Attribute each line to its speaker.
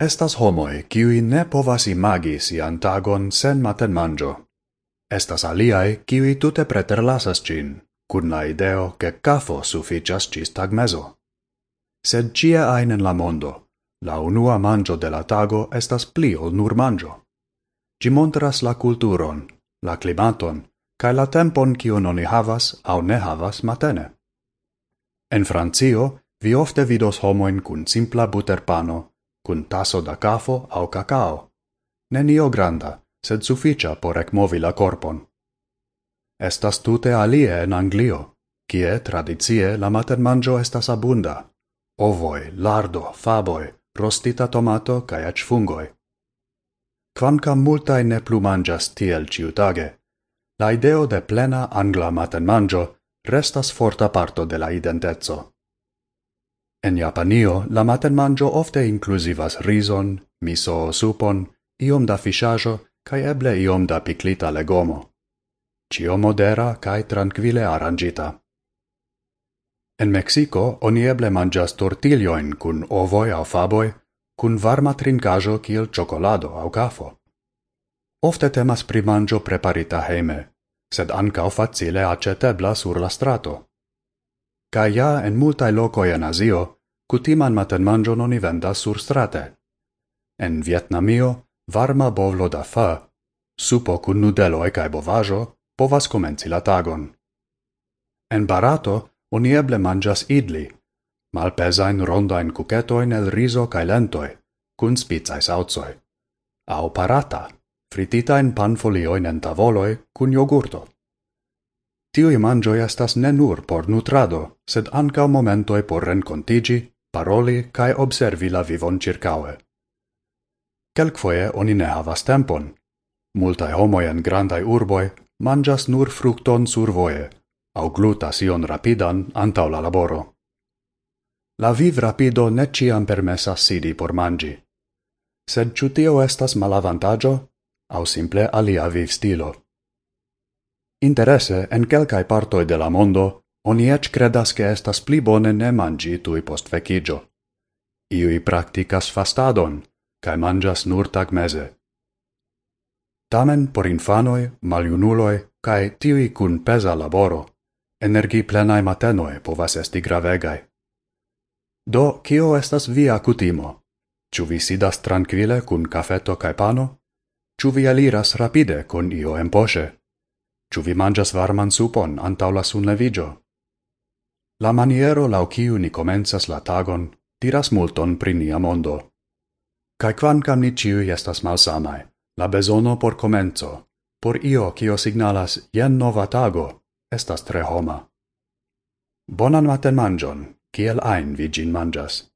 Speaker 1: Estas homoi, kiui ne povas imagi sian tagon sen matenmangio. Estas aliae, kiui tute preterlasas cin, kun la ideo che cafo suficias cis tagmeso. Sed cia ain en la mondo, la unua mangio de la tago estas pli ol nur mangio. Gi montras la culturon, la climaton, cae la tempon kion oni havas au ne havas matene. En Francio, vi ofte vidos homoin cun simpla buterpano cun taso da cafo au cacao. Nenio granda, sed sufficia por ecmovi la corpon. Estas tute alie en Anglio, kie tradizie la mater mangio estas abunda. Ovoi, lardo, faboi, rostita tomato cae ac fungoi. Quancam multae ne plu mangias tiel ciutage, la ideo de plena angla matenmangio restas forta parto de la identezzo. En Japanio la matenmanĝo ofte inclusivas rison, miso-supon, iom da fishajo, cae eble iom da piklita legomo. Cio modera cae tranquile arrangita. En Mexico, oni eble mangias tortilioin kun ovoi au faboi, kun varma trincajo kiel ĉokolado au cafo. Ofte temas pri mangio preparita heime, sed ancao facile acetebla sur la strato. Ca ja en multae locoi en Asio, cutiman matenmangion oni vendas sur strate. En Vietnamio, varma bovlo da fa, supo cun nudeloi cae bovajo, povas comenci la tagon. En Barato, oni eble mangias idli, malpesain rondain cucetoin el riso cae lentoi, cun spizai sauzoi. Au parata, frititain panfolioin en tavoloi cun jogurto. Tiui mangioi estas ne nur por nutrado, sed anca momentoi por rencontigi, paroli cae observi la vivon circaue. Quelcfoie oni ne havas tempon. Multae homoi en grandai urboi mangias nur fructon sur voie, au glutas ion rapidan antau la laboro. La viv rapido ne ciam permessas sidi por mangi. Sed ciutio estas malavantaggio, au simple alia viv stilo. Interesse, en quelcae partoi de la mondo, oni ec credas che estas pli bone ne mangi tui post vecigio. Iui practicas fastadon, cae mangias nur tag mese. Tamen por infanoi, maliunuloi, cae tiui cun pesa laboro, energi plenae matenoe povas esti gravegai. Do, cio estas via cutimo? Ciu vi sidas tranquille cun cafeto cae pano? Ciu vi aliras rapide con io en poche? Ciu vi mangias varman supon antau la sunleviĝo? La maniero lau ciu ni comenzas la tagon diras multon pri nia mondo. Cai quancam ni ciu estas malsamaj, la besono por comenzo, por io cio signalas jen nova tago, estas tre homa. Bonan matenmanĝon, kiel ein vi gin mangias.